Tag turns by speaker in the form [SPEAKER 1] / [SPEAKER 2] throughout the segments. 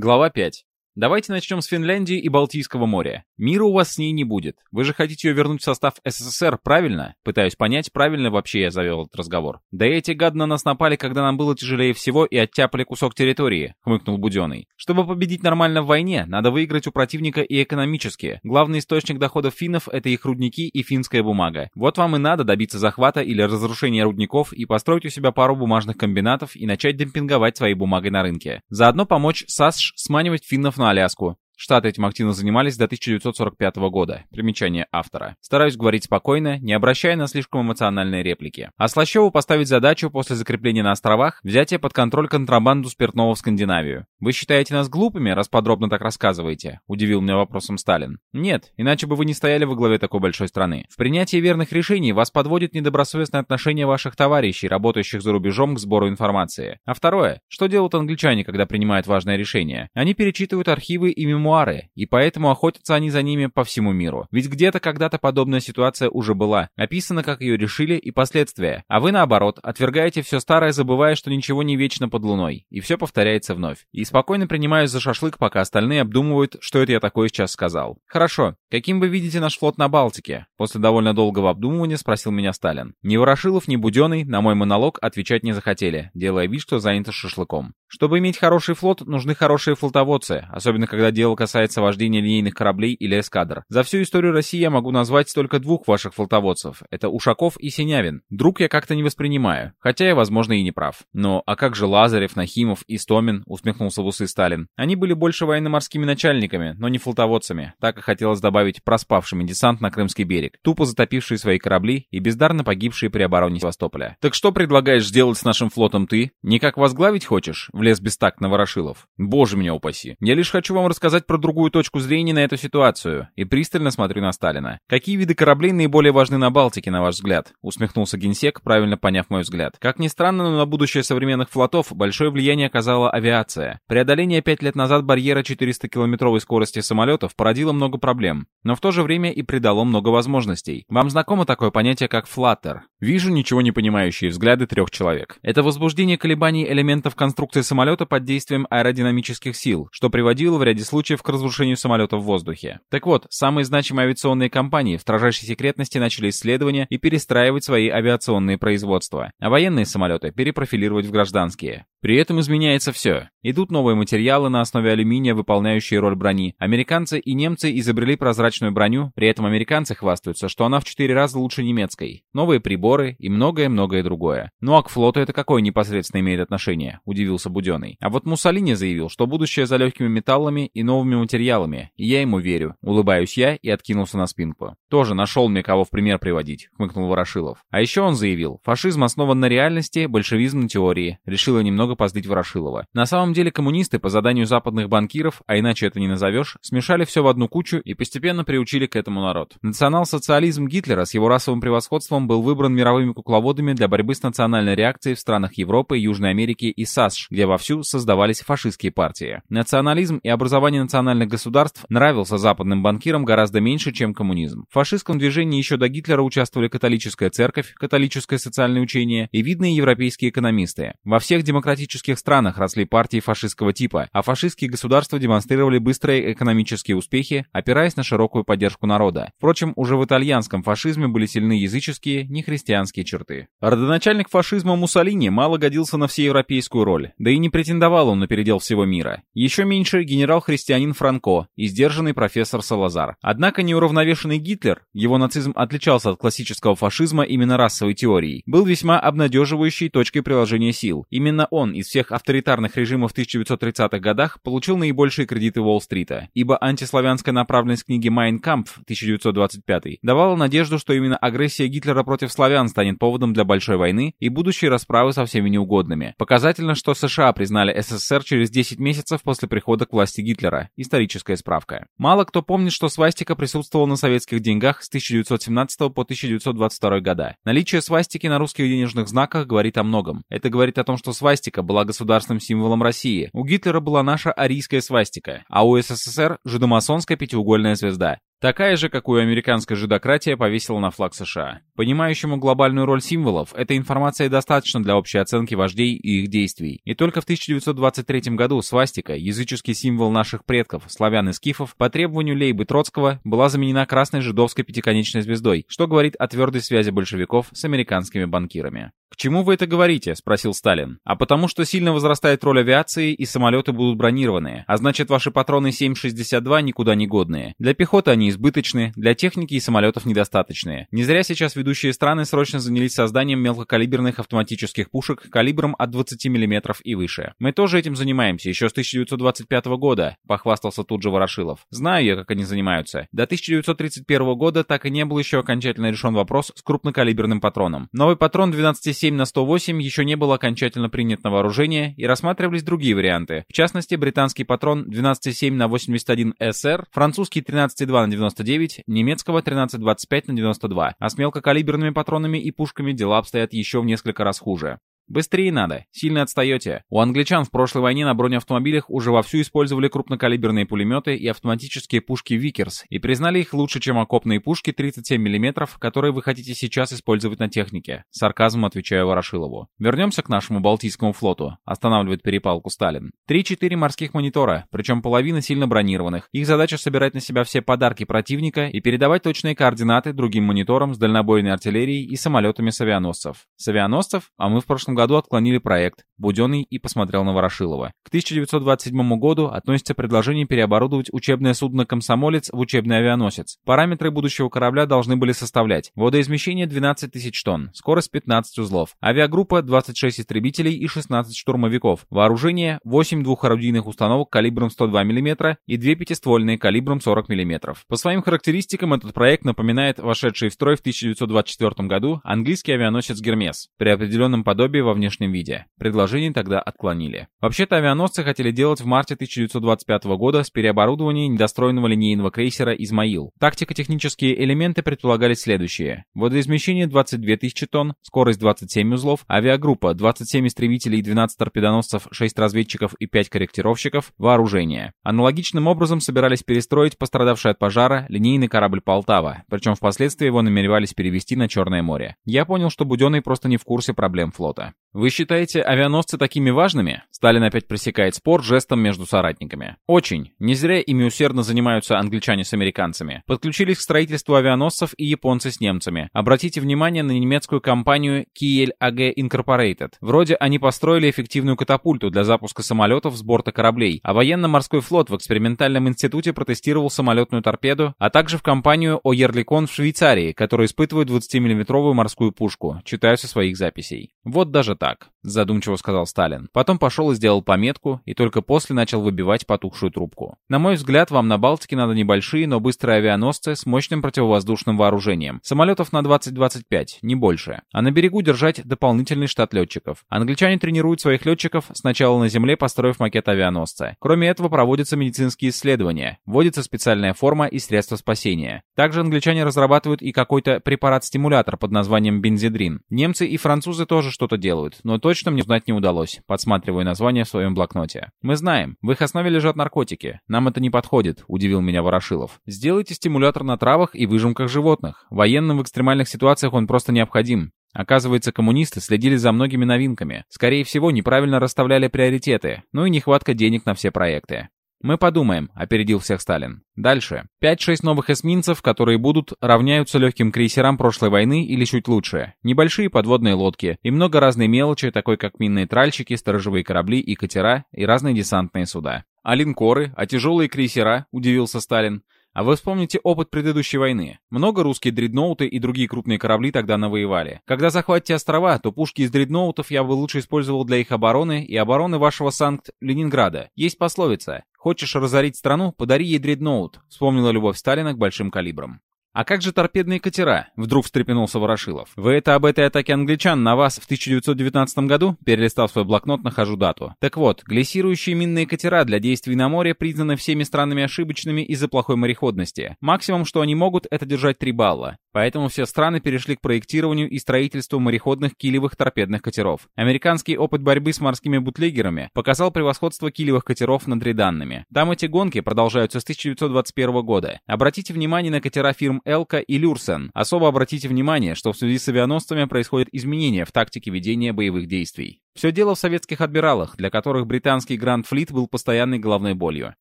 [SPEAKER 1] Глава 5. Давайте начнем с Финляндии и Балтийского моря. Мира у вас с ней не будет. Вы же хотите ее вернуть в состав СССР, правильно? Пытаюсь понять, правильно вообще я завел этот разговор. Да эти гады на нас напали, когда нам было тяжелее всего и оттяпали кусок территории, хмыкнул Буденный. Чтобы победить нормально в войне, надо выиграть у противника и экономически. Главный источник доходов финнов — это их рудники и финская бумага. Вот вам и надо добиться захвата или разрушения рудников и построить у себя пару бумажных комбинатов и начать демпинговать своей бумагой на рынке. Заодно помочь САСШ сманивать финнов на Аляску. Штаты этим активно занимались до 1945 года. Примечание автора. Стараюсь говорить спокойно, не обращая на слишком эмоциональные реплики. А Слащеву поставить задачу после закрепления на островах взятие под контроль контрабанду спиртного в Скандинавию. Вы считаете нас глупыми, раз подробно так рассказываете? Удивил меня вопросом Сталин. Нет, иначе бы вы не стояли во главе такой большой страны. В принятии верных решений вас подводит недобросовестное отношение ваших товарищей, работающих за рубежом к сбору информации. А второе, что делают англичане, когда принимают важное решение? Они перечитывают архивы и мемуары мемуары, и поэтому охотятся они за ними по всему миру. Ведь где-то когда-то подобная ситуация уже была, описано, как ее решили и последствия. А вы, наоборот, отвергаете все старое, забывая, что ничего не вечно под луной, и все повторяется вновь. И спокойно принимаюсь за шашлык, пока остальные обдумывают, что это я такое сейчас сказал. Хорошо, каким вы видите наш флот на Балтике? После довольно долгого обдумывания спросил меня Сталин. Ни Ворошилов, ни Буденный на мой монолог отвечать не захотели, делая вид, что заняты шашлыком. Чтобы иметь хороший флот, нужны хорошие флотоводцы, особенно когда дело касается вождения линейных кораблей или эскадр. За всю историю России я могу назвать только двух ваших флотоводцев. Это Ушаков и Синявин. Друг я как-то не воспринимаю, хотя я, возможно, и не прав. Но а как же Лазарев, Нахимов, и Стомин? усмехнулся в усы Сталин. Они были больше военно-морскими начальниками, но не флотоводцами. Так и хотелось добавить проспавшими десант на Крымский берег, тупо затопившие свои корабли и бездарно погибшие при обороне Севастополя. Так что предлагаешь сделать с нашим флотом ты? Никак возглавить хочешь? Влез бестактно Ворошилов. Боже меня упаси. Я лишь хочу вам рассказать про другую точку зрения на эту ситуацию. И пристально смотрю на Сталина. Какие виды кораблей наиболее важны на Балтике, на ваш взгляд? Усмехнулся генсек, правильно поняв мой взгляд. Как ни странно, но на будущее современных флотов большое влияние оказала авиация. Преодоление пять лет назад барьера 400-километровой скорости самолетов породило много проблем, но в то же время и придало много возможностей. Вам знакомо такое понятие, как флаттер? Вижу ничего не понимающие взгляды трех человек. Это возбуждение колебаний элементов конструкции самолета под действием аэродинамических сил, что приводило в ряде случаев к разрушению самолета в воздухе. Так вот, самые значимые авиационные компании в строжайшей секретности начали исследования и перестраивать свои авиационные производства, а военные самолеты перепрофилировать в гражданские. При этом изменяется все. Идут новые материалы на основе алюминия, выполняющие роль брони. Американцы и немцы изобрели прозрачную броню, при этом американцы хвастаются, что она в 4 раза лучше немецкой. Новые приборы и многое-многое другое. Ну а к флоту это какое непосредственно имеет отношение? Удивился Буденный. А вот Муссолини заявил, что будущее за легкими металлами и новыми материалами. И я ему верю. Улыбаюсь я и откинулся на спинку. Тоже нашел мне кого в пример приводить, хмыкнул Ворошилов. А еще он заявил, фашизм основан на реальности, большевизм на теории. Решила немного позлить Ворошилова. На самом деле коммунисты по заданию западных банкиров, а иначе это не назовешь, смешали все в одну кучу и постепенно приучили к этому народ. Национал-социализм Гитлера с его расовым превосходством был выбран мировыми кукловодами для борьбы с национальной реакцией в странах Европы, Южной Америки и САСШ, где вовсю создавались фашистские партии. Национализм и образование национальных государств нравился западным банкирам гораздо меньше, чем коммунизм. В фашистском движении еще до Гитлера участвовали католическая церковь, католическое социальное учение и видные европейские экономисты. Во всех демократических странах росли партии фашистского типа, а фашистские государства демонстрировали быстрые экономические успехи, опираясь на широкую поддержку народа. Впрочем, уже в итальянском фашизме были сильны языческие, нехристианские черты. Родоначальник фашизма Муссолини мало годился на всеевропейскую роль, да и не претендовал он на передел всего мира. Еще меньше генерал-христианин Франко и сдержанный профессор Салазар. Однако неуравновешенный Гитлер, его нацизм отличался от классического фашизма именно расовой теорией, был весьма обнадеживающей точкой приложения сил. Именно он из всех авторитарных режимов в 1930-х годах получил наибольшие кредиты Уолл-стрита, ибо антиславянская направленность книги «Майн Кампф» 1925 давала надежду, что именно агрессия Гитлера против славян станет поводом для большой войны и будущей расправы со всеми неугодными. Показательно, что США признали СССР через 10 месяцев после прихода к власти Гитлера. Историческая справка. Мало кто помнит, что свастика присутствовала на советских деньгах с 1917 по 1922 года. Наличие свастики на русских денежных знаках говорит о многом. Это говорит о том, что свастика была государственным символом России, у Гитлера была наша арийская свастика, а у СССР – жидомасонская пятиугольная звезда. Такая же, какую американская жидократия повесила на флаг США. Понимающему глобальную роль символов, эта информация достаточна для общей оценки вождей и их действий. И только в 1923 году свастика, языческий символ наших предков, славян и скифов, по требованию Лейбы Троцкого, была заменена красной жидовской пятиконечной звездой, что говорит о твердой связи большевиков с американскими банкирами. «К чему вы это говорите?» — спросил Сталин. «А потому что сильно возрастает роль авиации, и самолеты будут бронированные. А значит, ваши патроны 7,62 никуда не годные. Для пехоты они избыточны, для техники и самолетов недостаточные. Не зря сейчас ведущие страны срочно занялись созданием мелкокалиберных автоматических пушек калибром от 20 мм и выше. Мы тоже этим занимаемся еще с 1925 года», — похвастался тут же Ворошилов. «Знаю я, как они занимаются. До 1931 года так и не был еще окончательно решен вопрос с крупнокалиберным патроном. Новый патрон 12 7 на 108 еще не был окончательно принят на вооружение и рассматривались другие варианты. В частности, британский патрон 12,7 на 81 СР, французский 13,2 на 99, немецкого 13,25 на 92. А с мелкокалиберными патронами и пушками дела обстоят еще в несколько раз хуже. Быстрее надо, сильно отстаете. У англичан в прошлой войне на бронеавтомобилях уже вовсю использовали крупнокалиберные пулеметы и автоматические пушки Виккерс и признали их лучше, чем окопные пушки 37 мм, которые вы хотите сейчас использовать на технике. Сарказмом отвечаю Ворошилову. Вернемся к нашему Балтийскому флоту. Останавливает перепалку Сталин. 3-4 морских монитора, причем половина сильно бронированных. Их задача собирать на себя все подарки противника и передавать точные координаты другим мониторам с дальнобойной артиллерией и самолетами с авианосцев. С авианосцев? А мы в прошлом году отклонили проект. Буденный и посмотрел на Ворошилова. К 1927 году относится предложение переоборудовать учебное судно «Комсомолец» в учебный авианосец. Параметры будущего корабля должны были составлять водоизмещение 12 тысяч тонн, скорость 15 узлов, авиагруппа 26 истребителей и 16 штурмовиков, вооружение 8 двухорудийных установок калибром 102 мм и 2 пятиствольные калибром 40 мм. По своим характеристикам этот проект напоминает вошедший в строй в 1924 году английский авианосец «Гермес» при определенном подобии во внешнем виде. Предложение тогда отклонили. Вообще-то авианосцы хотели делать в марте 1925 года с переоборудованием недостроенного линейного крейсера «Измаил». Тактико-технические элементы предполагали следующие. Водоизмещение 22 тысячи тонн, скорость 27 узлов, авиагруппа 27 истребителей, 12 торпедоносцев, 6 разведчиков и 5 корректировщиков, вооружение. Аналогичным образом собирались перестроить пострадавший от пожара линейный корабль «Полтава», причем впоследствии его намеревались перевести на Черное море. Я понял, что Буденный просто не в курсе проблем флота. Вы считаете авианосцы такими важными? Сталин опять пресекает спор жестом между соратниками. Очень. Не зря ими усердно занимаются англичане с американцами. Подключились к строительству авианосцев и японцы с немцами. Обратите внимание на немецкую компанию Kiel AG Incorporated. Вроде они построили эффективную катапульту для запуска самолетов с борта кораблей, а военно-морской флот в экспериментальном институте протестировал самолетную торпеду, а также в компанию Оерликон в Швейцарии, которая испытывает 20-мм морскую пушку. Читаю со своих записей. Вот даже так», — задумчиво сказал Сталин. Потом пошел и сделал пометку, и только после начал выбивать потухшую трубку. «На мой взгляд, вам на Балтике надо небольшие, но быстрые авианосцы с мощным противовоздушным вооружением. Самолетов на 20-25, не больше. А на берегу держать дополнительный штат летчиков. Англичане тренируют своих летчиков сначала на земле, построив макет авианосца. Кроме этого, проводятся медицинские исследования, вводится специальная форма и средства спасения. Также англичане разрабатывают и какой-то препарат-стимулятор под названием бензидрин. Немцы и французы тоже что-то делают но точно мне узнать не удалось, подсматривая название в своем блокноте. «Мы знаем, в их основе лежат наркотики. Нам это не подходит», — удивил меня Ворошилов. «Сделайте стимулятор на травах и выжимках животных. Военным в экстремальных ситуациях он просто необходим. Оказывается, коммунисты следили за многими новинками. Скорее всего, неправильно расставляли приоритеты, ну и нехватка денег на все проекты. «Мы подумаем», — опередил всех Сталин. Дальше. 5-6 новых эсминцев, которые будут, равняются легким крейсерам прошлой войны или чуть лучше. Небольшие подводные лодки и много разной мелочи, такой как минные тральщики, сторожевые корабли и катера, и разные десантные суда. А линкоры, а тяжелые крейсера, удивился Сталин. А вы вспомните опыт предыдущей войны. Много русские дредноуты и другие крупные корабли тогда навоевали. Когда захватите острова, то пушки из дредноутов я бы лучше использовал для их обороны и обороны вашего Санкт-Ленинграда. Есть пословица «Хочешь разорить страну? Подари ей дредноут», вспомнила любовь Сталина к большим калибрам. «А как же торпедные катера?» — вдруг встрепенулся Ворошилов. «Вы это об этой атаке англичан на вас в 1919 году?» Перелистав свой блокнот, нахожу дату. Так вот, глиссирующие минные катера для действий на море признаны всеми странами ошибочными из-за плохой мореходности. Максимум, что они могут, это держать 3 балла. Поэтому все страны перешли к проектированию и строительству мореходных килевых торпедных катеров. Американский опыт борьбы с морскими бутлегерами показал превосходство килевых катеров над реданными. Там эти гонки продолжаются с 1921 года. Обратите внимание на катера фирм Элка и Люрсен. Особо обратите внимание, что в связи с авианосцами происходят изменения в тактике ведения боевых действий. Все дело в советских адмиралах, для которых британский Гранд Флит был постоянной головной болью.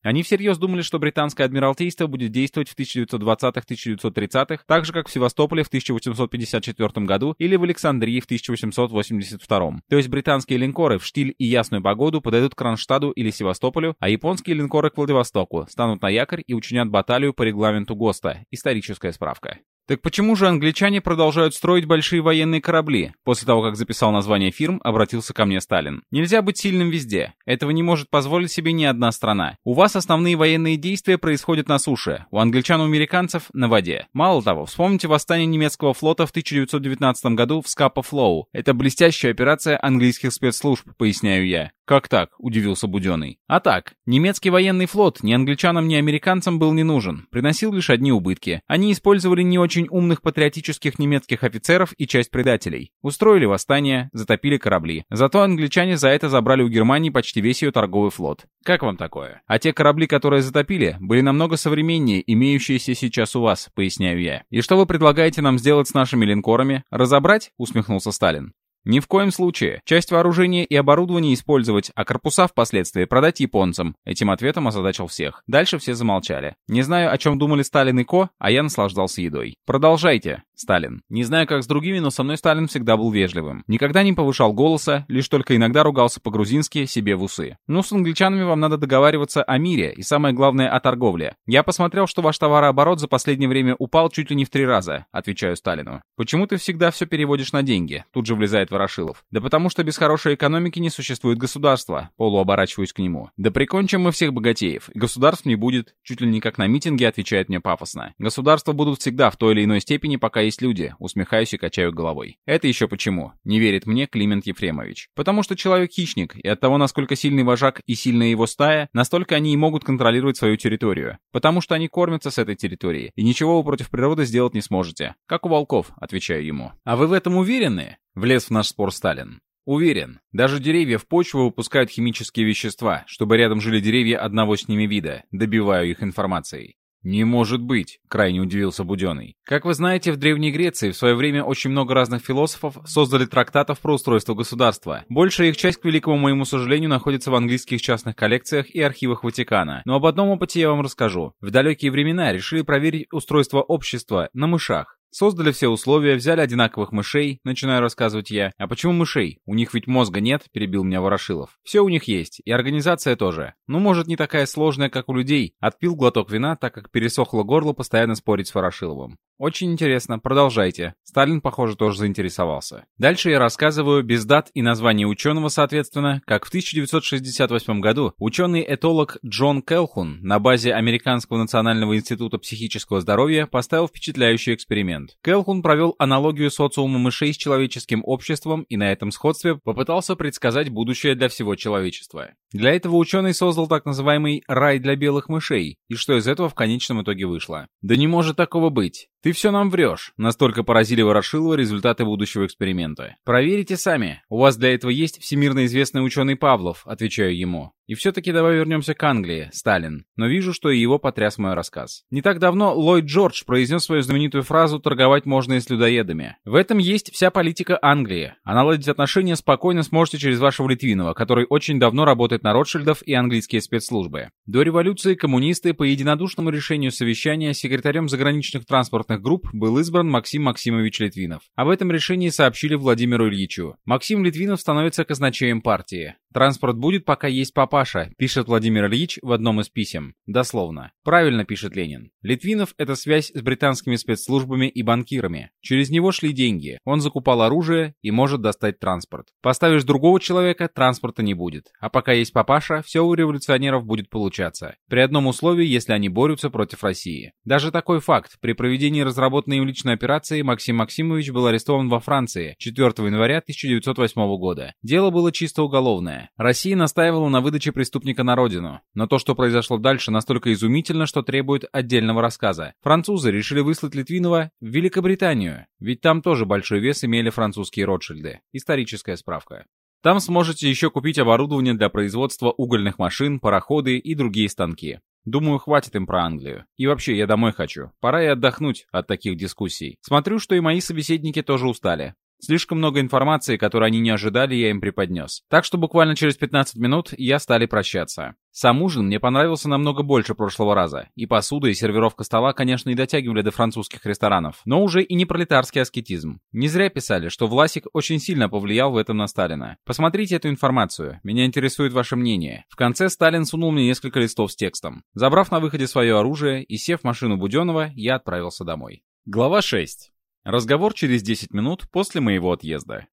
[SPEAKER 1] Они всерьез думали, что британское адмиралтейство будет действовать в 1920-1930-х, так же, как в Севастополе в 1854 году или в Александрии в 1882. То есть британские линкоры в штиль и ясную погоду подойдут к Кронштадту или Севастополю, а японские линкоры к Владивостоку, станут на якорь и учинят баталию по регламенту ГОСТа. Историческая справка. Так почему же англичане продолжают строить большие военные корабли? После того, как записал название фирм, обратился ко мне Сталин. Нельзя быть сильным везде. Этого не может позволить себе ни одна страна. У вас основные военные действия происходят на суше, у англичан и американцев — на воде. Мало того, вспомните восстание немецкого флота в 1919 году в Скапа-Флоу. Это блестящая операция английских спецслужб, поясняю я. «Как так?» — удивился Буденный. «А так, немецкий военный флот ни англичанам, ни американцам был не нужен, приносил лишь одни убытки. Они использовали не очень умных патриотических немецких офицеров и часть предателей. Устроили восстание, затопили корабли. Зато англичане за это забрали у Германии почти весь ее торговый флот. Как вам такое? А те корабли, которые затопили, были намного современнее имеющиеся сейчас у вас, поясняю я. И что вы предлагаете нам сделать с нашими линкорами? Разобрать?» — усмехнулся Сталин. Ни в коем случае. Часть вооружения и оборудования использовать, а корпуса впоследствии продать японцам. Этим ответом озадачил всех. Дальше все замолчали. Не знаю, о чем думали Сталин и Ко, а я наслаждался едой. Продолжайте. Сталин. Не знаю, как с другими, но со мной Сталин всегда был вежливым. Никогда не повышал голоса, лишь только иногда ругался по-грузински себе в усы. Ну, с англичанами вам надо договариваться о мире и, самое главное, о торговле. Я посмотрел, что ваш товарооборот за последнее время упал чуть ли не в три раза, отвечаю Сталину. Почему ты всегда все переводишь на деньги? Тут же влезает Ворошилов. Да потому что без хорошей экономики не существует государства. Полуоборачиваюсь к нему. Да прикончим мы всех богатеев. Государств не будет. Чуть ли не как на митинге отвечает мне пафосно. Государства будут всегда в той или иной степени, пока есть люди. Усмехаюсь и качаю головой. Это еще почему? Не верит мне Климент Ефремович. Потому что человек хищник, и от того, насколько сильный вожак и сильная его стая, настолько они и могут контролировать свою территорию. Потому что они кормятся с этой территории, и ничего вы против природы сделать не сможете. Как у волков, отвечаю ему. А вы в этом уверены? Влез в наш спор Сталин. Уверен, даже деревья в почву выпускают химические вещества, чтобы рядом жили деревья одного с ними вида, добиваю их информацией. «Не может быть!» — крайне удивился Буденный. «Как вы знаете, в Древней Греции в свое время очень много разных философов создали трактатов про устройство государства. Большая их часть, к великому моему сожалению, находится в английских частных коллекциях и архивах Ватикана. Но об одном опыте я вам расскажу. В далекие времена решили проверить устройство общества на мышах. Создали все условия, взяли одинаковых мышей, начинаю рассказывать я. А почему мышей? У них ведь мозга нет, перебил меня Ворошилов. Все у них есть, и организация тоже. Ну, может, не такая сложная, как у людей. Отпил глоток вина, так как пересохло горло постоянно спорить с Ворошиловым. Очень интересно, продолжайте. Сталин, похоже, тоже заинтересовался. Дальше я рассказываю без дат и названия ученого, соответственно, как в 1968 году ученый-этолог Джон Келхун на базе Американского национального института психического здоровья поставил впечатляющий эксперимент. Келхун провел аналогию социума мышей с человеческим обществом и на этом сходстве попытался предсказать будущее для всего человечества. Для этого ученый создал так называемый «рай для белых мышей», и что из этого в конечном итоге вышло. Да не может такого быть. «Ты все нам врешь», — настолько поразили Ворошилова результаты будущего эксперимента. «Проверите сами. У вас для этого есть всемирно известный ученый Павлов», — отвечаю ему. И все-таки давай вернемся к Англии, Сталин. Но вижу, что и его потряс мой рассказ. Не так давно Ллойд Джордж произнес свою знаменитую фразу «торговать можно и с людоедами». В этом есть вся политика Англии. А наладить отношения спокойно сможете через вашего Литвинова, который очень давно работает на Ротшильдов и английские спецслужбы. До революции коммунисты по единодушному решению совещания секретарем заграничных транспортных групп был избран Максим Максимович Литвинов. Об этом решении сообщили Владимиру Ильичу. Максим Литвинов становится казначеем партии. Транспорт будет, пока есть папа папаша, пишет Владимир Ильич в одном из писем. Дословно. Правильно пишет Ленин. Литвинов — это связь с британскими спецслужбами и банкирами. Через него шли деньги. Он закупал оружие и может достать транспорт. Поставишь другого человека, транспорта не будет. А пока есть папаша, все у революционеров будет получаться. При одном условии, если они борются против России. Даже такой факт. При проведении разработанной им личной операции Максим Максимович был арестован во Франции 4 января 1908 года. Дело было чисто уголовное. Россия настаивала на выдаче преступника на родину. Но то, что произошло дальше, настолько изумительно, что требует отдельного рассказа. Французы решили выслать Литвинова в Великобританию, ведь там тоже большой вес имели французские Ротшильды. Историческая справка. Там сможете еще купить оборудование для производства угольных машин, пароходы и другие станки. Думаю, хватит им про Англию. И вообще, я домой хочу. Пора и отдохнуть от таких дискуссий. Смотрю, что и мои собеседники тоже устали. Слишком много информации, которую они не ожидали, я им преподнес. Так что буквально через 15 минут я стали прощаться. Сам ужин мне понравился намного больше прошлого раза. И посуда, и сервировка стола, конечно, не дотягивали до французских ресторанов. Но уже и не пролетарский аскетизм. Не зря писали, что Власик очень сильно повлиял в этом на Сталина. Посмотрите эту информацию. Меня интересует ваше мнение. В конце Сталин сунул мне несколько листов с текстом. Забрав на выходе свое оружие и сев в машину Буденова, я отправился домой. Глава 6. Разговор через 10 минут после моего отъезда.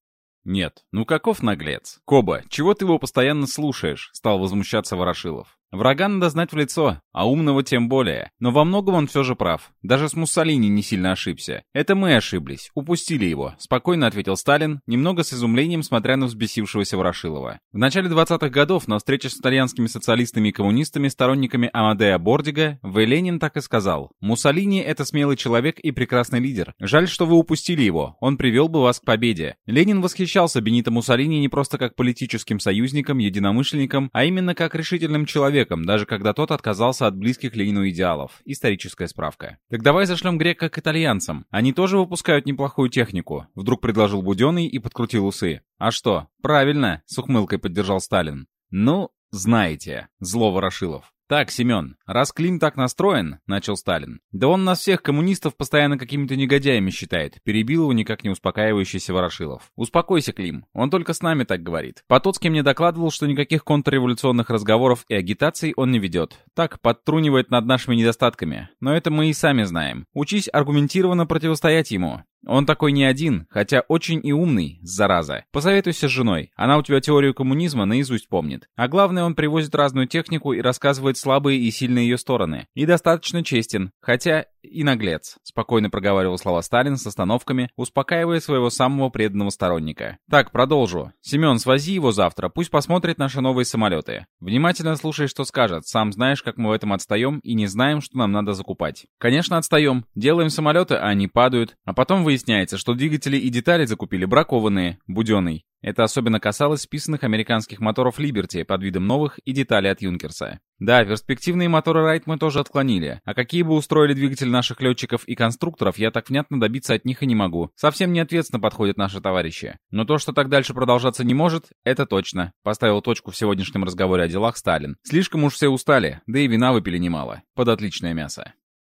[SPEAKER 1] «Нет, ну каков наглец? Коба, чего ты его постоянно слушаешь?» — стал возмущаться Ворошилов. Врага надо знать в лицо, а умного тем более. Но во многом он все же прав. Даже с Муссолини не сильно ошибся. Это мы ошиблись, упустили его, спокойно ответил Сталин, немного с изумлением смотря на взбесившегося Ворошилова. В начале 20-х годов на встрече с итальянскими социалистами и коммунистами, сторонниками Амадея Бордига, В. Ленин так и сказал. Муссолини — это смелый человек и прекрасный лидер. Жаль, что вы упустили его, он привел бы вас к победе. Ленин восхищался Бенито Муссолини не просто как политическим союзником, единомышленником, а именно как решительным человеком, человеком, даже когда тот отказался от близких Ленину идеалов. Историческая справка. Так давай зашлем грека к итальянцам. Они тоже выпускают неплохую технику. Вдруг предложил Буденный и подкрутил усы. А что? Правильно, с ухмылкой поддержал Сталин. Ну, знаете, зло Ворошилов. «Так, Семен, раз Клим так настроен», — начал Сталин. «Да он нас всех коммунистов постоянно какими-то негодяями считает», — перебил его никак не успокаивающийся Ворошилов. «Успокойся, Клим, он только с нами так говорит. Потоцкий мне докладывал, что никаких контрреволюционных разговоров и агитаций он не ведет. Так, подтрунивает над нашими недостатками. Но это мы и сами знаем. Учись аргументированно противостоять ему. Он такой не один, хотя очень и умный, зараза. Посоветуйся с женой, она у тебя теорию коммунизма наизусть помнит. А главное, он привозит разную технику и рассказывает слабые и сильные ее стороны. И достаточно честен, хотя и наглец, спокойно проговаривал слова Сталин с остановками, успокаивая своего самого преданного сторонника. Так, продолжу. Семен, свози его завтра, пусть посмотрит наши новые самолеты. Внимательно слушай, что скажет, сам знаешь, как мы в этом отстаем и не знаем, что нам надо закупать. Конечно, отстаем. Делаем самолеты, а они падают. А потом выясняется, что двигатели и детали закупили бракованные, буденный. Это особенно касалось списанных американских моторов Liberty под видом новых и деталей от Юнкерса. Да, перспективные моторы Райт мы тоже отклонили. А какие бы устроили двигатель наших летчиков и конструкторов, я так внятно добиться от них и не могу. Совсем неответственно подходят наши товарищи. Но то, что так дальше продолжаться не может, это точно. Поставил точку в сегодняшнем разговоре о делах Сталин. Слишком уж все устали, да и вина выпили немало. Под отличное мясо.